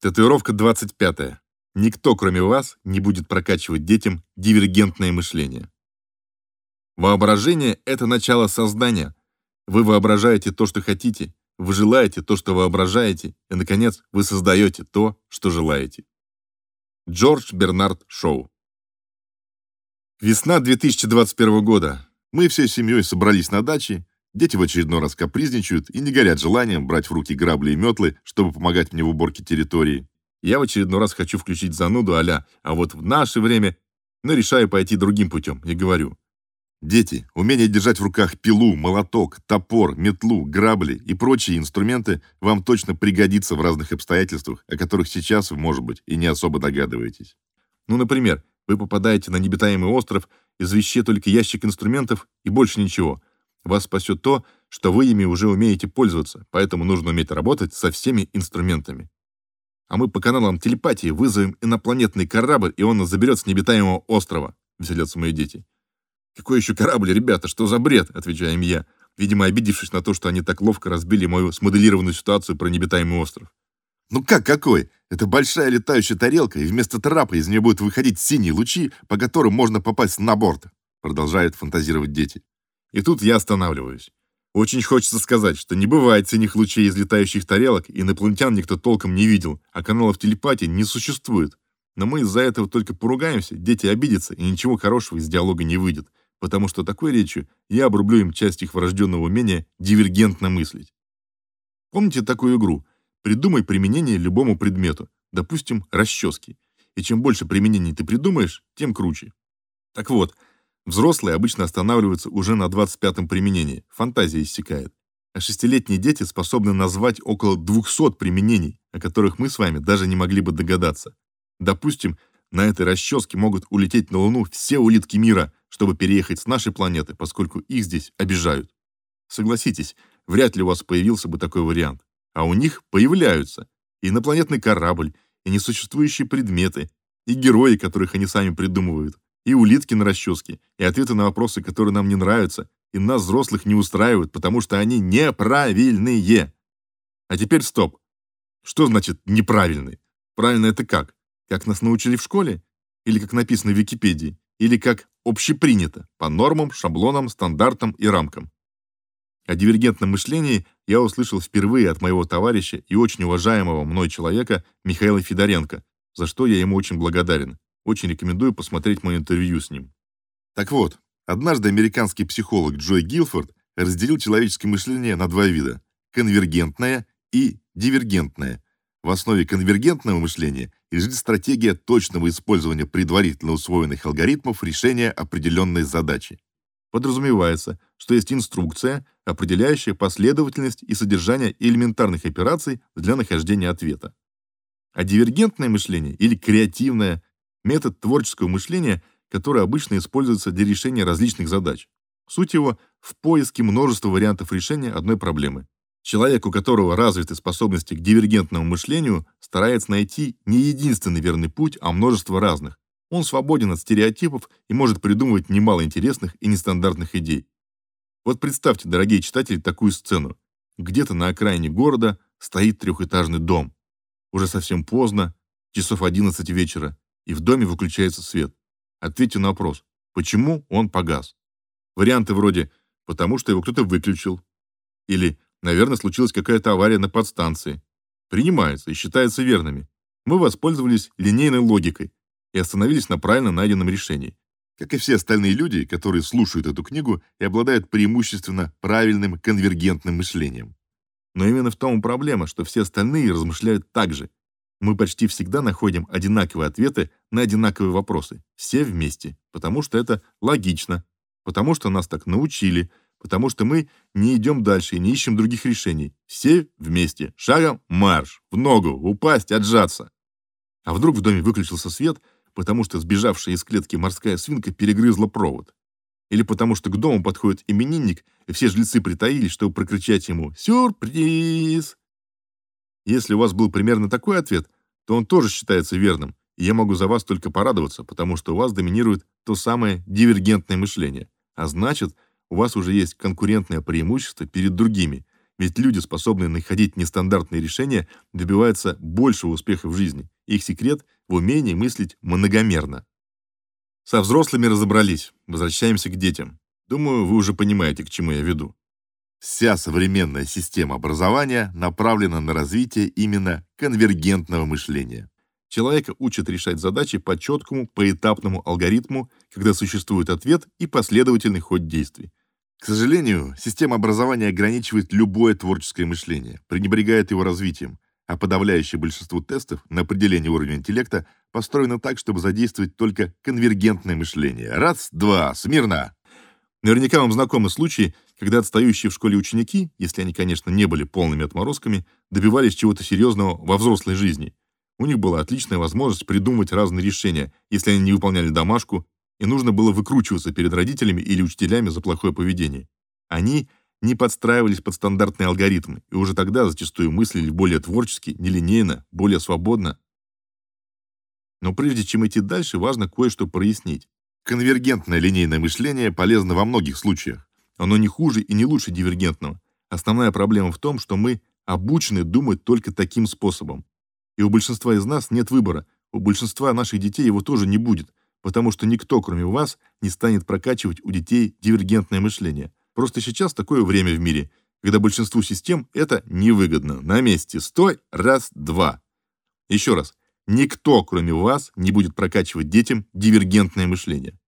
Татуировка 25. Никто, кроме вас, не будет прокачивать детям дивергентное мышление. Воображение — это начало создания. Вы воображаете то, что хотите, вы желаете то, что воображаете, и, наконец, вы создаете то, что желаете. Джордж Бернард Шоу Весна 2021 года. Мы всей семьей собрались на даче, дети в очередной раз капризничают и не горят желанием брать в руки грабли и метлы, чтобы помогать мне в уборке территории. Я в очередной раз хочу включить зануду а а вот в наше время, но решаю пойти другим путем и говорю. Дети, умение держать в руках пилу, молоток, топор, метлу, грабли и прочие инструменты вам точно пригодится в разных обстоятельствах, о которых сейчас может быть, и не особо догадываетесь. Ну, например, вы попадаете на необитаемый остров, из вещей только ящик инструментов и больше ничего. Вас спасет то, что вы ими уже умеете пользоваться, поэтому нужно уметь работать со всеми инструментами. А мы по каналам телепатии вызовем инопланетный корабль, и он нас заберет с необитаемого острова, веселятся мои дети. Какой еще корабль, ребята, что за бред, отвечаю им я, видимо, обидевшись на то, что они так ловко разбили мою смоделированную ситуацию про необитаемый остров. Ну как какой? Это большая летающая тарелка, и вместо трапа из нее будут выходить синие лучи, по которым можно попасть на борт, продолжают фантазировать дети. И тут я останавливаюсь. Очень хочется сказать, что не бывает синих лучей из летающих тарелок, и инопланетян никто толком не видел, а каналов телепатии не существует. Но мы из-за этого только поругаемся, дети обидятся, и ничего хорошего из диалога не выйдет потому что такой речью я обрублю им часть их врожденного умения дивергентно мыслить. Помните такую игру? Придумай применение любому предмету, допустим, расчески. И чем больше применений ты придумаешь, тем круче. Так вот, взрослые обычно останавливаются уже на 25-м применении, фантазия иссякает. А шестилетние дети способны назвать около 200 применений, о которых мы с вами даже не могли бы догадаться. Допустим, на этой расческе могут улететь на Луну все улитки мира, чтобы переехать с нашей планеты, поскольку их здесь обижают. Согласитесь, вряд ли у вас появился бы такой вариант. А у них появляются и инопланетный корабль, и несуществующие предметы, и герои, которых они сами придумывают, и улитки на расческе, и ответы на вопросы, которые нам не нравятся, и нас, взрослых, не устраивают, потому что они неправильные. А теперь стоп. Что значит неправильный? Правильно это как? Как нас научили в школе? Или как написано в Википедии? Или как общепринято, по нормам, шаблонам, стандартам и рамкам? О дивергентном мышлении я услышал впервые от моего товарища и очень уважаемого мной человека Михаила Федоренко, за что я ему очень благодарен. Очень рекомендую посмотреть мое интервью с ним. Так вот, однажды американский психолог Джой Гилфорд разделил человеческое мышление на два вида: конвергентное и дивергентное. В основе конвергентного мышления лежит стратегия точного использования предварительно усвоенных алгоритмов решения определенной задачи. Подразумевается, что есть инструкция, определяющая последовательность и содержание элементарных операций для нахождения ответа. А дивергентное мышление или креативное метод творческого мышления, который обычно используется для решения различных задач. Суть его в поиске множества вариантов решения одной проблемы. Человек, у которого развиты способности к дивергентному мышлению, старается найти не единственный верный путь, а множество разных. Он свободен от стереотипов и может придумывать немало интересных и нестандартных идей. Вот представьте, дорогие читатели, такую сцену. Где-то на окраине города стоит трехэтажный дом. Уже совсем поздно, часов 11 вечера, и в доме выключается свет. Ответьте на вопрос: почему он погас? Варианты вроде: потому что его кто-то выключил или Наверное, случилась какая-то авария на подстанции. Принимается и считается верными. Мы воспользовались линейной логикой и остановились на правильно найденном решении. Как и все остальные люди, которые слушают эту книгу и обладают преимущественно правильным конвергентным мышлением. Но именно в том проблема, что все остальные размышляют так же. Мы почти всегда находим одинаковые ответы на одинаковые вопросы, все вместе, потому что это логично, потому что нас так научили, потому что мы не идем дальше и не ищем других решений. Все вместе, шагом марш, в ногу, упасть, отжаться. А вдруг в доме выключился свет, потому что сбежавшая из клетки морская свинка перегрызла провод? Или потому что к дому подходит именинник, и все жильцы притаились, чтобы прокричать ему «Сюрприз!». Если у вас был примерно такой ответ, то он тоже считается верным, и я могу за вас только порадоваться, потому что у вас доминирует то самое дивергентное мышление. А значит, у вас уже есть конкурентное преимущество перед другими, Ведь люди, способные находить нестандартные решения, добиваются большего успеха в жизни. Их секрет в умении мыслить многомерно. Со взрослыми разобрались. Возвращаемся к детям. Думаю, вы уже понимаете, к чему я веду. Вся современная система образования направлена на развитие именно конвергентного мышления. Человека учат решать задачи по четкому, поэтапному алгоритму, когда существует ответ и последовательный ход действий. К сожалению, система образования ограничивает любое творческое мышление, пренебрегает его развитием, а подавляющее большинство тестов на определение уровня интеллекта построено так, чтобы задействовать только конвергентное мышление. Раз, два, смирно! Наверняка вам знакомы случаи, когда отстающие в школе ученики, если они, конечно, не были полными отморозками, добивались чего-то серьезного во взрослой жизни. У них была отличная возможность придумывать разные решения, если они не выполняли домашку и нужно было выкручиваться перед родителями или учителями за плохое поведение. Они не подстраивались под стандартные алгоритмы, и уже тогда зачастую мыслили более творчески, нелинейно, более свободно. Но прежде чем идти дальше, важно кое-что прояснить. Конвергентное линейное мышление полезно во многих случаях. Оно не хуже и не лучше дивергентного. Основная проблема в том, что мы обучены думать только таким способом. И у большинства из нас нет выбора. У большинства наших детей его тоже не будет, потому что никто, кроме вас, не станет прокачивать у детей дивергентное мышление. Просто сейчас такое время в мире, когда большинству систем это невыгодно. На месте стой, раз, два. Еще раз. Никто, кроме вас, не будет прокачивать детям дивергентное мышление.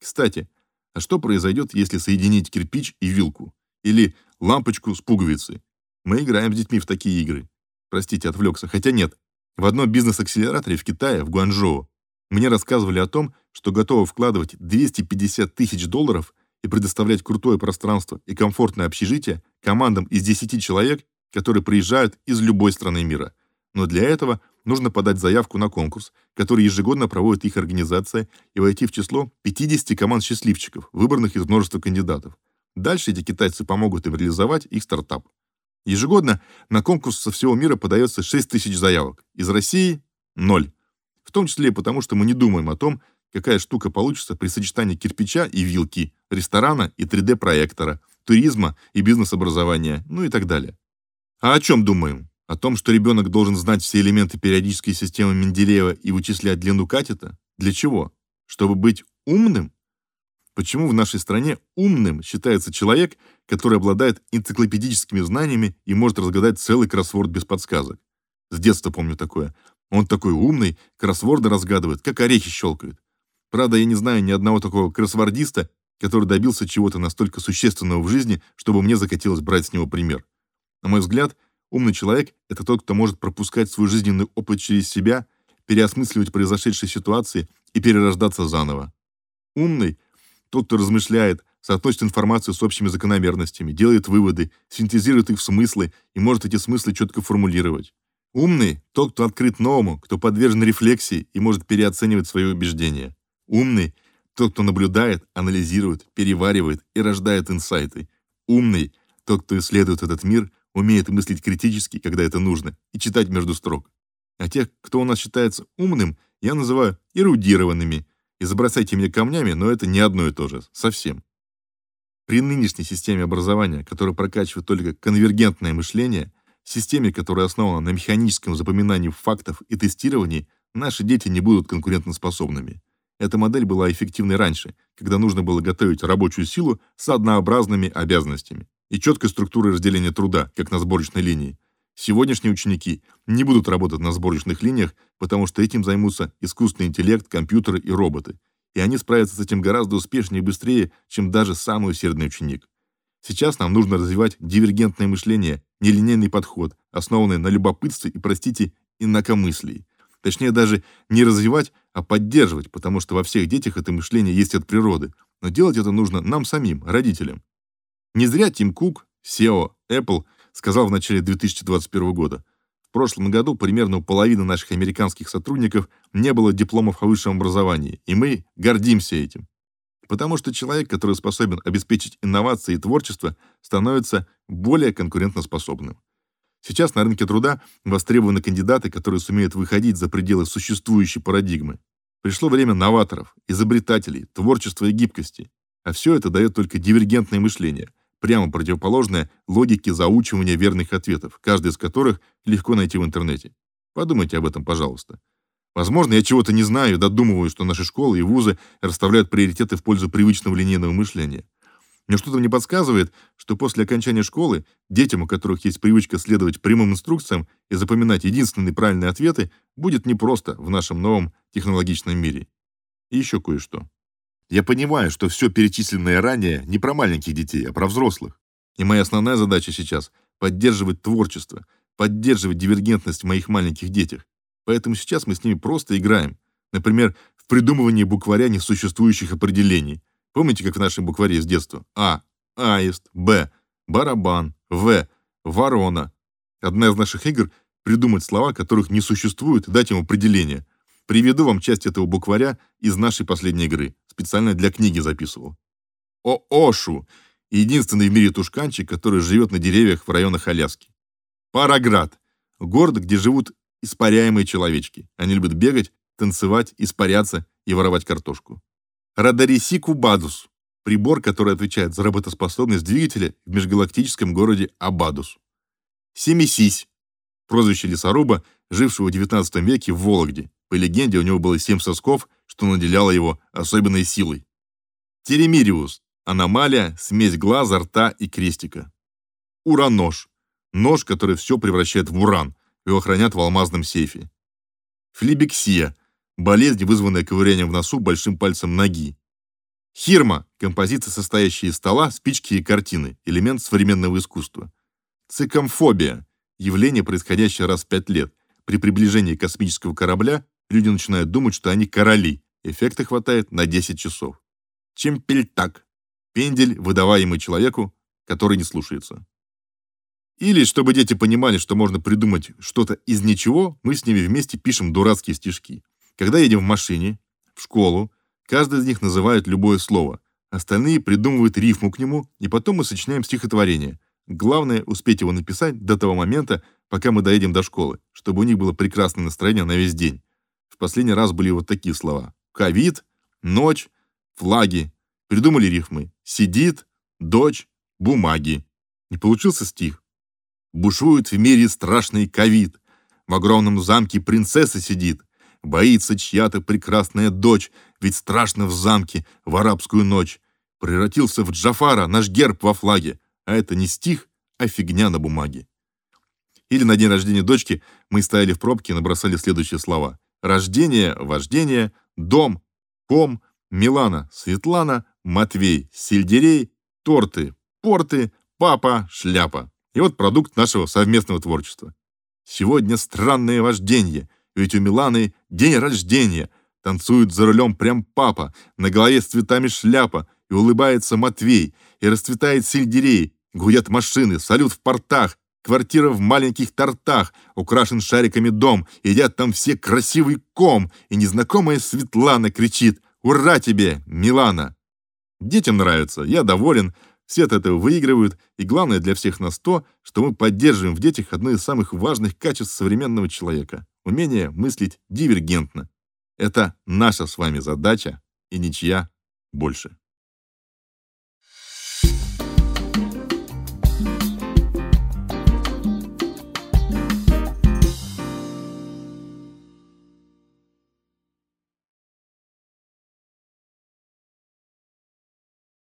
Кстати, а что произойдет, если соединить кирпич и вилку? Или лампочку с пуговицей? Мы играем с детьми в такие игры. Простите, отвлекся. Хотя нет. В одном бизнес-акселераторе в Китае, в Гуанчжоу, мне рассказывали о том, что готовы вкладывать 250 тысяч долларов и предоставлять крутое пространство и комфортное общежитие командам из 10 человек, которые приезжают из любой страны мира. Но для этого нужно подать заявку на конкурс, который ежегодно проводит их организация, и войти в число 50 команд счастливчиков, выбранных из множества кандидатов. Дальше эти китайцы помогут им реализовать их стартап. Ежегодно на конкурс со всего мира подается 6 тысяч заявок. Из России – ноль. В том числе и потому, что мы не думаем о том, какая штука получится при сочетании кирпича и вилки, ресторана и 3D-проектора, туризма и бизнес-образования, ну и так далее. А о чем думаем? О том, что ребенок должен знать все элементы периодической системы Менделеева и вычислять длину катета? Для чего? Чтобы быть умным? Почему в нашей стране умным считается человек, который обладает энциклопедическими знаниями и может разгадать целый кроссворд без подсказок? С детства помню такое. Он такой умный, кроссворды разгадывает, как орехи щелкает. Правда, я не знаю ни одного такого кроссвордиста, который добился чего-то настолько существенного в жизни, чтобы мне захотелось брать с него пример. На мой взгляд, умный человек — это тот, кто может пропускать свой жизненный опыт через себя, переосмысливать произошедшие ситуации и перерождаться заново. Умный — тот, кто размышляет, соотносит информацию с общими закономерностями, делает выводы, синтезирует их в смыслы и может эти смыслы четко формулировать. Умный — тот, кто открыт новому, кто подвержен рефлексии и может переоценивать свои убеждения. Умный — тот, кто наблюдает, анализирует, переваривает и рождает инсайты. Умный — тот, кто исследует этот мир, умеет мыслить критически, когда это нужно, и читать между строк. А тех, кто у нас считается умным, я называю эрудированными. И забросайте меня камнями, но это не одно и то же, совсем. При нынешней системе образования, которая прокачивает только конвергентное мышление, системе, которая основана на механическом запоминании фактов и тестировании, наши дети не будут конкурентоспособными. Эта модель была эффективной раньше, когда нужно было готовить рабочую силу с однообразными обязанностями и четкой структурой разделения труда, как на сборочной линии. Сегодняшние ученики не будут работать на сборочных линиях, потому что этим займутся искусственный интеллект, компьютеры и роботы. И они справятся с этим гораздо успешнее и быстрее, чем даже самый усердный ученик. Сейчас нам нужно развивать дивергентное мышление, нелинейный подход, основанный на любопытстве и, простите, инакомыслии. Точнее, даже не развивать, а поддерживать, потому что во всех детях это мышление есть от природы. Но делать это нужно нам самим, родителям. Не зря Тим Кук, SEO Apple, сказал в начале 2021 года, в прошлом году примерно у половины наших американских сотрудников не было дипломов о высшем образовании, и мы гордимся этим. Потому что человек, который способен обеспечить инновации и творчество, становится более конкурентоспособным. Сейчас на рынке труда востребованы кандидаты, которые сумеют выходить за пределы существующей парадигмы. Пришло время новаторов, изобретателей, творчества и гибкости. А все это дает только дивергентное мышление, прямо противоположная логике заучивания верных ответов, каждый из которых легко найти в интернете. Подумайте об этом, пожалуйста. Возможно, я чего-то не знаю, додумываю, что наши школы и вузы расставляют приоритеты в пользу привычного линейного мышления. Но что-то мне подсказывает, что после окончания школы детям, у которых есть привычка следовать прямым инструкциям и запоминать единственные правильные ответы, будет непросто в нашем новом технологичном мире. И еще кое-что. Я понимаю, что все перечисленное ранее не про маленьких детей, а про взрослых. И моя основная задача сейчас поддерживать творчество, поддерживать дивергентность в моих маленьких детях. Поэтому сейчас мы с ними просто играем. Например, в придумывании букваря несуществующих определений. Помните, как в нашем букваре с детства? А аист, Б барабан, В ворона. Одна из наших игр придумать слова, которых не существует, и дать им определение. Приведу вам часть этого букваря из нашей последней игры. Специально для книги записывал. О-Ошу единственный в мире тушканчик, который живет на деревьях в районах Аляски. Параград город, где живут испаряемые человечки. Они любят бегать, танцевать, испаряться и воровать картошку. Радариси Кубадус прибор, который отвечает за работоспособность двигателя в межгалактическом городе Абадус. Семисись прозвище лесоруба, жившего в XIX веке в Вологде. По легенде, у него было семь сосков, что наделяло его особенной силой. Теремириус аномалия, смесь глаза, рта и крестика. Уранож нож, который все превращает в уран. Его хранят в алмазном сейфе. Флебексия болезнь, вызванная ковырянием в носу большим пальцем ноги. Хирма композиция, состоящая из стола, спички и картины, элемент современного искусства. Цикомфобия явление, происходящее раз в пять лет. При приближении космического корабля люди начинают думать, что они короли. Эффекта хватает на 10 часов. Чемпельтак пендель, выдаваемый человеку, который не слушается. Или, чтобы дети понимали, что можно придумать что-то из ничего, мы с ними вместе пишем дурацкие стишки. Когда едем в машине, в школу, каждый из них называет любое слово. Остальные придумывают рифму к нему, и потом мы сочиняем стихотворение. Главное успеть его написать до того момента, пока мы доедем до школы, чтобы у них было прекрасное настроение на весь день. В последний раз были вот такие слова: ковид, ночь, флаги. Придумали рифмы: сидит, дочь, бумаги. Не получился стих. Бушует в мире страшный ковид. В огромном замке принцесса сидит. Боится чья-то прекрасная дочь, ведь страшно в замке в арабскую ночь. Превратился в Джафара наш герб во флаге, а это не стих, а фигня на бумаге. Или на день рождения дочки мы стояли в пробке и набросали следующие слова: рождение, вождение, дом, ком, Милана, Светлана, Матвей, сельдерей, торты, порты, папа, шляпа. И вот продукт нашего совместного творчества. Сегодня странное вождение, ведь у Миланы день рождения. Танцует за рулем прям папа, на голове с цветами шляпа, и улыбается Матвей, и расцветает сельдерей, гудят машины, салют в портах, квартира в маленьких тортах, украшен шариками дом, едят там все красивый ком, и незнакомая Светлана кричит «Ура тебе, Милана!» Детям нравится, я доволен, все от этого выигрывают, и главное для всех нас то, что мы поддерживаем в детях одно из самых важных качеств современного человека умение мыслить дивергентно. Это наша с вами задача и ничья больше.